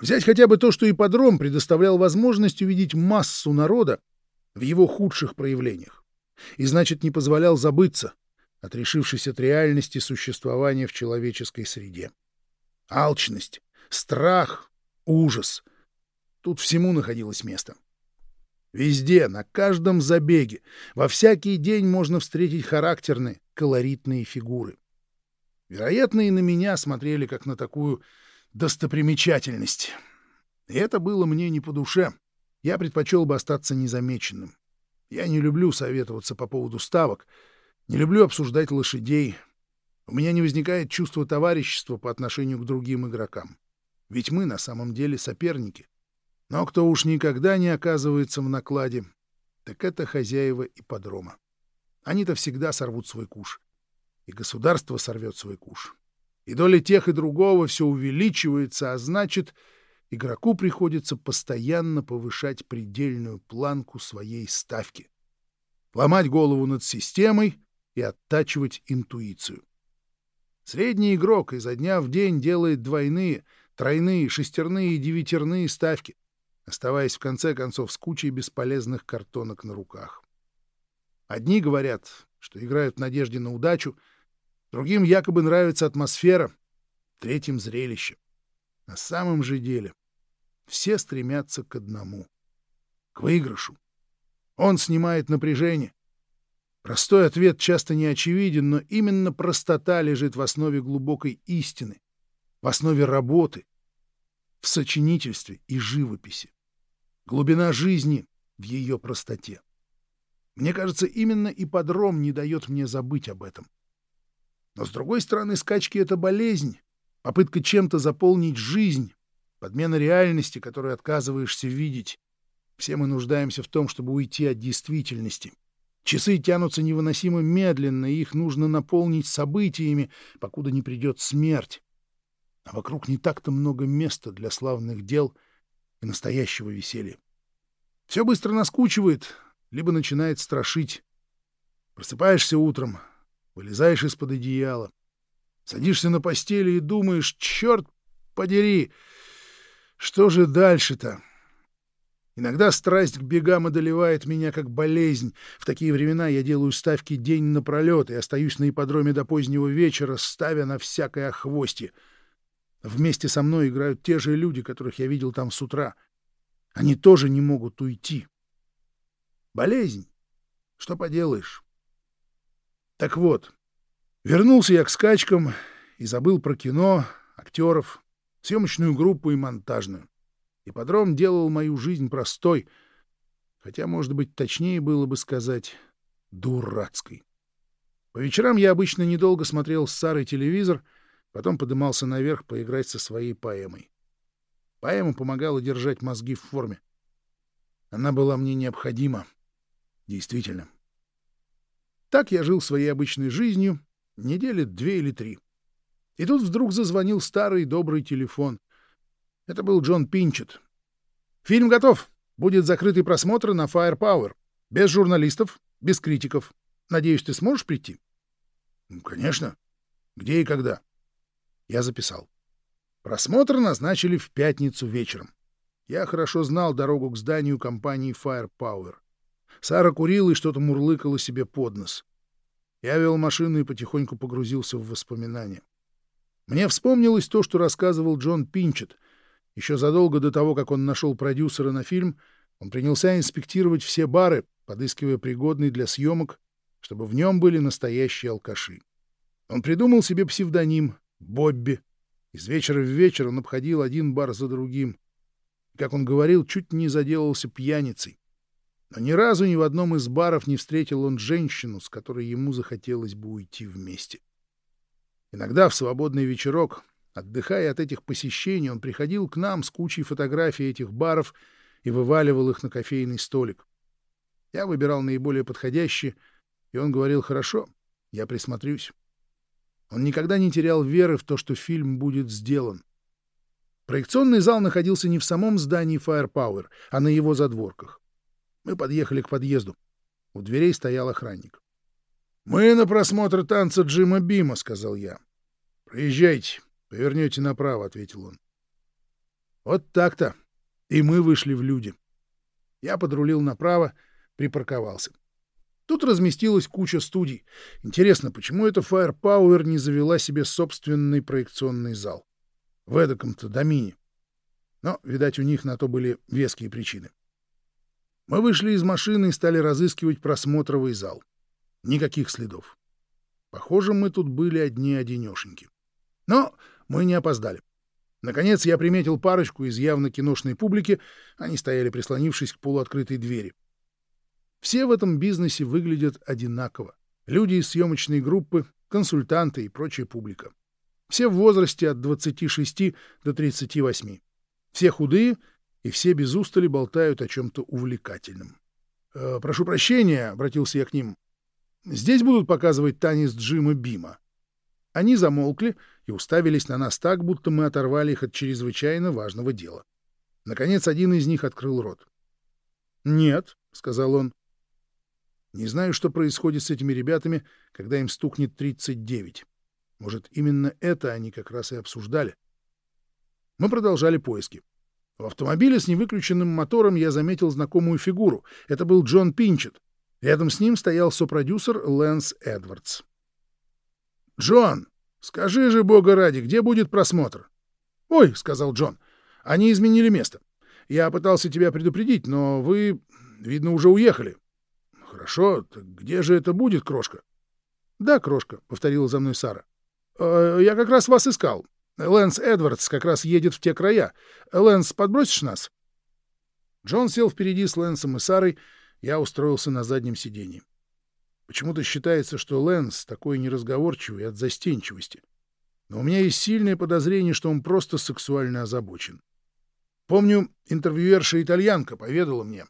Взять хотя бы то, что ипподром предоставлял возможность увидеть массу народа в его худших проявлениях, и, значит, не позволял забыться, отрешившись от реальности существования в человеческой среде. Алчность, страх, ужас — тут всему находилось место. Везде, на каждом забеге, во всякий день можно встретить характерные, колоритные фигуры. Вероятно, и на меня смотрели как на такую достопримечательность. И это было мне не по душе. Я предпочел бы остаться незамеченным. Я не люблю советоваться по поводу ставок, не люблю обсуждать лошадей. У меня не возникает чувства товарищества по отношению к другим игрокам. Ведь мы на самом деле соперники. Но кто уж никогда не оказывается в накладе, так это хозяева ипподрома. Они-то всегда сорвут свой куш. И государство сорвет свой куш. И доля тех и другого все увеличивается, а значит, игроку приходится постоянно повышать предельную планку своей ставки. Ломать голову над системой и оттачивать интуицию. Средний игрок изо дня в день делает двойные, тройные, шестерные и девятерные ставки, оставаясь в конце концов с кучей бесполезных картонок на руках. Одни говорят, что играют в надежде на удачу, другим якобы нравится атмосфера, третьим — зрелище. На самом же деле все стремятся к одному — к выигрышу. Он снимает напряжение. Простой ответ часто не очевиден, но именно простота лежит в основе глубокой истины, в основе работы, в сочинительстве и живописи. Глубина жизни в ее простоте. Мне кажется, именно ипподром не дает мне забыть об этом. Но, с другой стороны, скачки — это болезнь, попытка чем-то заполнить жизнь, подмена реальности, которую отказываешься видеть. Все мы нуждаемся в том, чтобы уйти от действительности. Часы тянутся невыносимо медленно, и их нужно наполнить событиями, покуда не придет смерть. А вокруг не так-то много места для славных дел и настоящего веселья. Все быстро наскучивает, либо начинает страшить. Просыпаешься утром, вылезаешь из-под одеяла, садишься на постели и думаешь, черт подери, Что же дальше-то? Иногда страсть к бегам одолевает меня как болезнь. В такие времена я делаю ставки день напролет и остаюсь на ипподроме до позднего вечера, ставя на всякое охвостье. Вместе со мной играют те же люди, которых я видел там с утра. Они тоже не могут уйти. Болезнь. Что поделаешь? Так вот, вернулся я к скачкам и забыл про кино, актеров, съемочную группу и монтажную. Ипподром делал мою жизнь простой, хотя, может быть, точнее было бы сказать, дурацкой. По вечерам я обычно недолго смотрел с Сарой телевизор, потом подымался наверх поиграть со своей поэмой. Поэма помогала держать мозги в форме. Она была мне необходима. Действительно. Так я жил своей обычной жизнью недели две или три. И тут вдруг зазвонил старый добрый телефон — это был Джон Пинчет. «Фильм готов. Будет закрытый просмотр на Firepower. Без журналистов, без критиков. Надеюсь, ты сможешь прийти?» «Ну, конечно. Где и когда?» Я записал. Просмотр назначили в пятницу вечером. Я хорошо знал дорогу к зданию компании Firepower. Сара курила и что-то мурлыкала себе под нос. Я вел машину и потихоньку погрузился в воспоминания. Мне вспомнилось то, что рассказывал Джон Пинчет — еще задолго до того, как он нашел продюсера на фильм, он принялся инспектировать все бары, подыскивая пригодный для съемок, чтобы в нем были настоящие алкаши. Он придумал себе псевдоним «Бобби». Из вечера в вечер он обходил один бар за другим. Как он говорил, чуть не заделался пьяницей. Но ни разу ни в одном из баров не встретил он женщину, с которой ему захотелось бы уйти вместе. Иногда в свободный вечерок Отдыхая от этих посещений, он приходил к нам с кучей фотографий этих баров и вываливал их на кофейный столик. Я выбирал наиболее подходящие, и он говорил «хорошо, я присмотрюсь». Он никогда не терял веры в то, что фильм будет сделан. Проекционный зал находился не в самом здании Firepower, а на его задворках. Мы подъехали к подъезду. У дверей стоял охранник. «Мы на просмотр танца Джима Бима», — сказал я. «Проезжайте». «Повернете направо», — ответил он. Вот так-то. И мы вышли в люди. Я подрулил направо, припарковался. Тут разместилась куча студий. Интересно, почему эта Firepower не завела себе собственный проекционный зал? В эдаком-то домине. Но, видать, у них на то были веские причины. Мы вышли из машины и стали разыскивать просмотровый зал. Никаких следов. Похоже, мы тут были одни-одинешеньки. Но мы не опоздали. Наконец я приметил парочку из явно киношной публики, они стояли прислонившись к полуоткрытой двери. Все в этом бизнесе выглядят одинаково. Люди из съемочной группы, консультанты и прочая публика. Все в возрасте от 26 до 38. Все худые, и все без устали болтают о чем-то увлекательном. «Э, «Прошу прощения», — обратился я к ним. «Здесь будут показывать танец Джима Бима». Они замолкли и уставились на нас так, будто мы оторвали их от чрезвычайно важного дела. Наконец один из них открыл рот. «Нет», — сказал он. «Не знаю, что происходит с этими ребятами, когда им стукнет 39. Может, именно это они как раз и обсуждали». Мы продолжали поиски. В автомобиле с невыключенным мотором я заметил знакомую фигуру. Это был Джон Пинчет. Рядом с ним стоял сопродюсер Лэнс Эдвардс. «Джон, скажи же, бога ради, где будет просмотр?» «Ой», — сказал Джон, — «они изменили место. Я пытался тебя предупредить, но вы, видно, уже уехали». «Хорошо, так где же это будет, крошка?» «Да, крошка», — повторила за мной Сара. «Э, «Я как раз вас искал. Лэнс Эдвардс как раз едет в те края. Лэнс, подбросишь нас?» Джон сел впереди с Лэнсом и Сарой, я устроился на заднем сиденье. Почему-то считается, что Лэнс такой неразговорчивый от застенчивости. Но у меня есть сильное подозрение, что он просто сексуально озабочен. Помню, интервьюерша-итальянка поведала мне.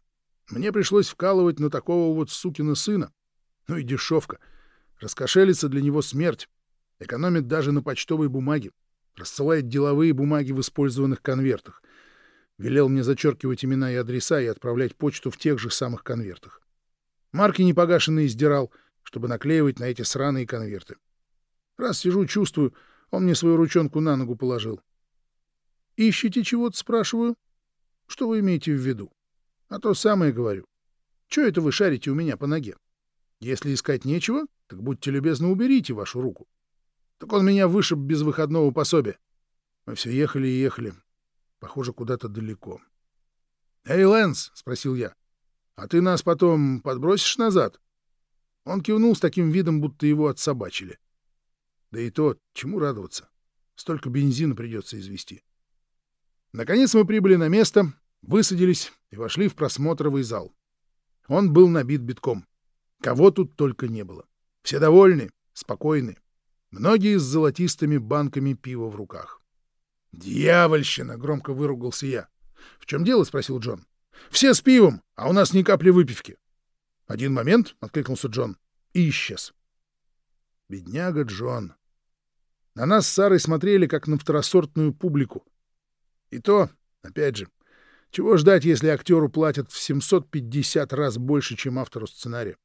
Мне пришлось вкалывать на такого вот сукина сына. Ну и дешевка. Раскошелится для него смерть. Экономит даже на почтовой бумаге. Рассылает деловые бумаги в использованных конвертах. Велел мне зачеркивать имена и адреса и отправлять почту в тех же самых конвертах. Марки непогашенные сдирал, чтобы наклеивать на эти сраные конверты. Раз сижу, чувствую, он мне свою ручонку на ногу положил. Ищете чего-то, спрашиваю? Что вы имеете в виду? А то самое говорю. Чего это вы шарите у меня по ноге? Если искать нечего, так будьте любезны, уберите вашу руку. Так он меня вышиб без выходного пособия. Мы все ехали и ехали. Похоже, куда-то далеко. — Эй, Лэнс, — спросил я, — а ты нас потом подбросишь назад? Он кивнул с таким видом, будто его отсобачили. Да и то, чему радоваться? Столько бензина придется извести. Наконец мы прибыли на место, высадились и вошли в просмотровый зал. Он был набит битком. Кого тут только не было. Все довольны, спокойны. Многие с золотистыми банками пива в руках. «Дьявольщина!» — громко выругался я. «В чем дело?» — спросил Джон. «Все с пивом, а у нас ни капли выпивки». «Один момент», — откликнулся Джон, и исчез. Бедняга Джон. На нас с Сарой смотрели, как на второсортную публику. И то, опять же, чего ждать, если актеру платят в 750 раз больше, чем автору сценария?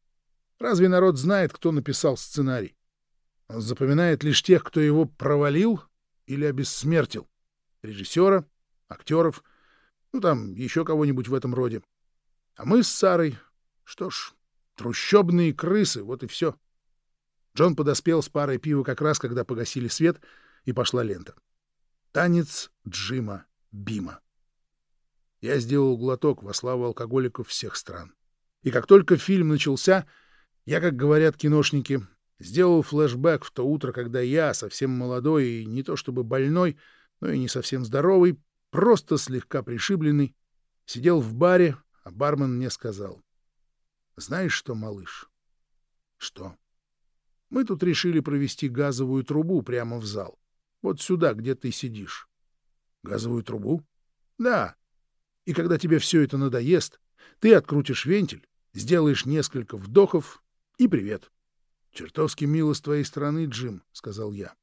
Разве народ знает, кто написал сценарий? Он запоминает лишь тех, кто его провалил или обессмертил режиссера, актеров, ну там еще кого-нибудь в этом роде. А мы с Сарой, что ж, трущобные крысы, вот и все. Джон подоспел с парой пива как раз, когда погасили свет, и пошла лента. Танец Джима Бима. Я сделал глоток во славу алкоголиков всех стран. И как только фильм начался, я, как говорят киношники, сделал флешбэк в то утро, когда я, совсем молодой и не то чтобы больной, но и не совсем здоровый, просто слегка пришибленный, сидел в баре, а бармен мне сказал. «Знаешь что, малыш?» «Что?» «Мы тут решили провести газовую трубу прямо в зал. Вот сюда, где ты сидишь». «Газовую трубу?» «Да. И когда тебе все это надоест, ты открутишь вентиль, сделаешь несколько вдохов и привет». «Чертовски мило с твоей стороны, Джим», — сказал я.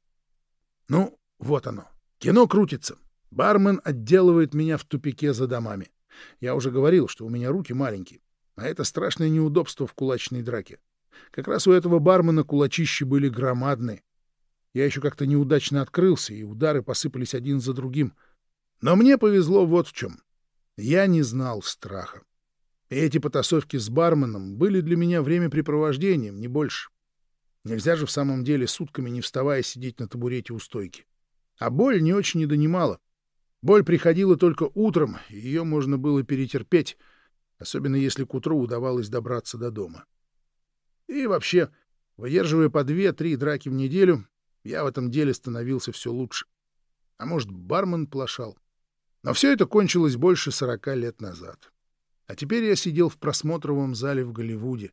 «Ну, вот оно. Кино крутится. Бармен отделывает меня в тупике за домами. Я уже говорил, что у меня руки маленькие, а это страшное неудобство в кулачной драке. Как раз у этого бармена кулачищи были громадные. Я еще как-то неудачно открылся, и удары посыпались один за другим. Но мне повезло вот в чем. Я не знал страха. И эти потасовки с барменом были для меня времяпрепровождением, не больше. Нельзя же в самом деле сутками не вставая сидеть на табурете у стойки. А боль не очень не донимала. Боль приходила только утром, и ее можно было перетерпеть, особенно если к утру удавалось добраться до дома. И вообще, выдерживая по две-три драки в неделю, я в этом деле становился все лучше. А может, бармен плашал. Но все это кончилось больше сорока лет назад. А теперь я сидел в просмотровом зале в Голливуде.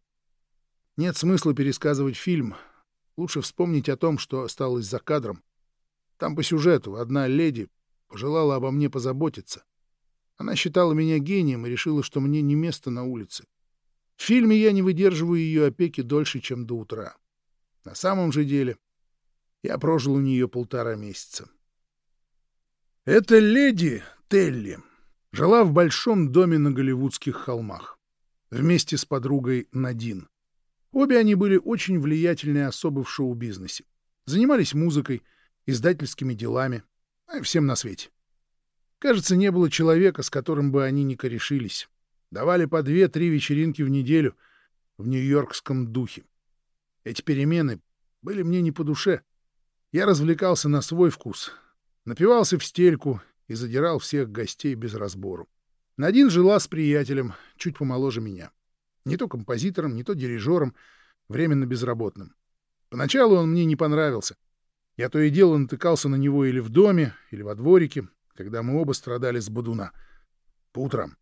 Нет смысла пересказывать фильм. Лучше вспомнить о том, что осталось за кадром. Там по сюжету одна леди пожелала обо мне позаботиться. Она считала меня гением и решила, что мне не место на улице. В фильме я не выдерживаю ее опеки дольше, чем до утра. На самом же деле я прожил у нее полтора месяца. Эта леди Телли жила в большом доме на Голливудских холмах вместе с подругой Надин. Обе они были очень влиятельные особы в шоу-бизнесе. Занимались музыкой, издательскими делами, а всем на свете. Кажется, не было человека, с которым бы они не корешились. Давали по две-три вечеринки в неделю в нью-йоркском духе. Эти перемены были мне не по душе. Я развлекался на свой вкус, напивался в стельку и задирал всех гостей без разбору. Надин жила с приятелем, чуть помоложе меня. Не то композитором, не то дирижером, временно безработным. Поначалу он мне не понравился — я то и дело натыкался на него или в доме, или во дворике, когда мы оба страдали с бодуна. По утрам.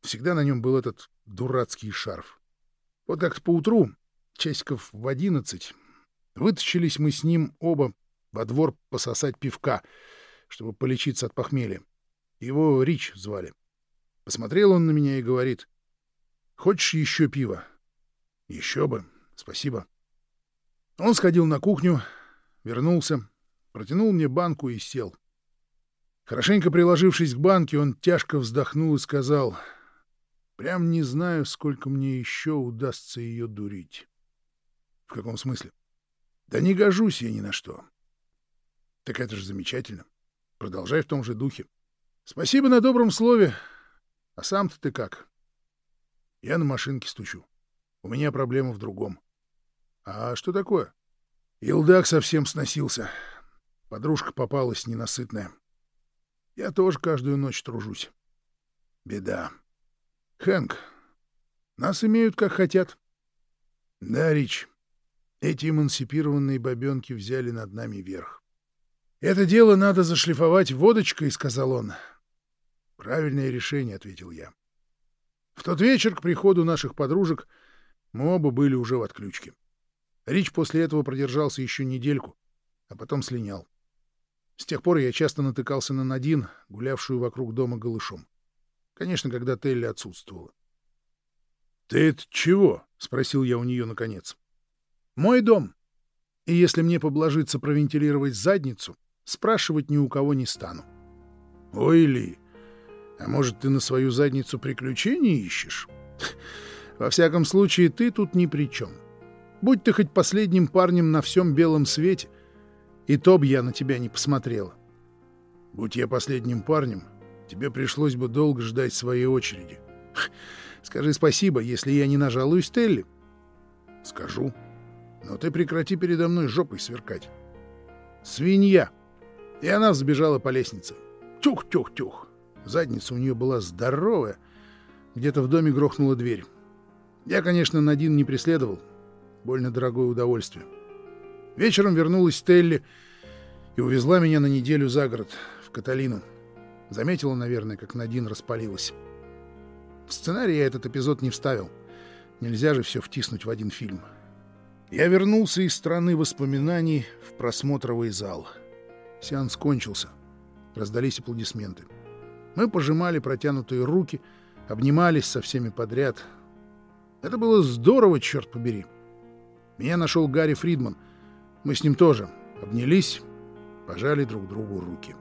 Всегда на нем был этот дурацкий шарф. Вот как-то поутру, часиков в одиннадцать, вытащились мы с ним оба во двор пососать пивка, чтобы полечиться от похмелья. Его Рич звали. Посмотрел он на меня и говорит, «Хочешь еще пива?» «Еще бы, спасибо». Он сходил на кухню, вернулся, протянул мне банку и сел. Хорошенько приложившись к банке, он тяжко вздохнул и сказал, «Прям не знаю, сколько мне еще удастся ее дурить». «В каком смысле?» «Да не гожусь я ни на что». «Так это же замечательно. Продолжай в том же духе. Спасибо на добром слове. А сам-то ты как? Я на машинке стучу. У меня проблема в другом. А что такое? Илдак совсем сносился. Подружка попалась ненасытная. Я тоже каждую ночь тружусь. Беда. Хэнк, нас имеют как хотят. Да, Рич, эти эмансипированные бабенки взяли над нами верх. Это дело надо зашлифовать водочкой, — сказал он. Правильное решение, — ответил я. В тот вечер к приходу наших подружек мы оба были уже в отключке. Рич после этого продержался еще недельку, а потом слинял. С тех пор я часто натыкался на Надин, гулявшую вокруг дома голышом. Конечно, когда Телли отсутствовала. — Ты это чего? — спросил я у нее наконец. — Мой дом. И если мне поблажиться провентилировать задницу, спрашивать ни у кого не стану. — Ой, Ли, а может, ты на свою задницу приключений ищешь? Во всяком случае, ты тут ни при чем. Будь ты хоть последним парнем на всем белом свете, и то б я на тебя не посмотрела. Будь я последним парнем, тебе пришлось бы долго ждать своей очереди. Скажи спасибо, если я не нажалуюсь Телли. Скажу. Но ты прекрати передо мной жопой сверкать. Свинья. И она взбежала по лестнице. Тюх-тюх-тюх. Задница у нее была здоровая. Где-то в доме грохнула дверь. Я, конечно, Надин не преследовал. Больно дорогое удовольствие. Вечером вернулась Телли и увезла меня на неделю за город, в Каталину. Заметила, наверное, как Надин распалилась. В сценарий я этот эпизод не вставил. Нельзя же все втиснуть в один фильм. Я вернулся из страны воспоминаний в просмотровый зал. Сеанс кончился. Раздались аплодисменты. Мы пожимали протянутые руки, обнимались со всеми подряд. Это было здорово, черт побери. Меня нашел Гарри Фридман. Мы с ним тоже обнялись, пожали друг другу руки.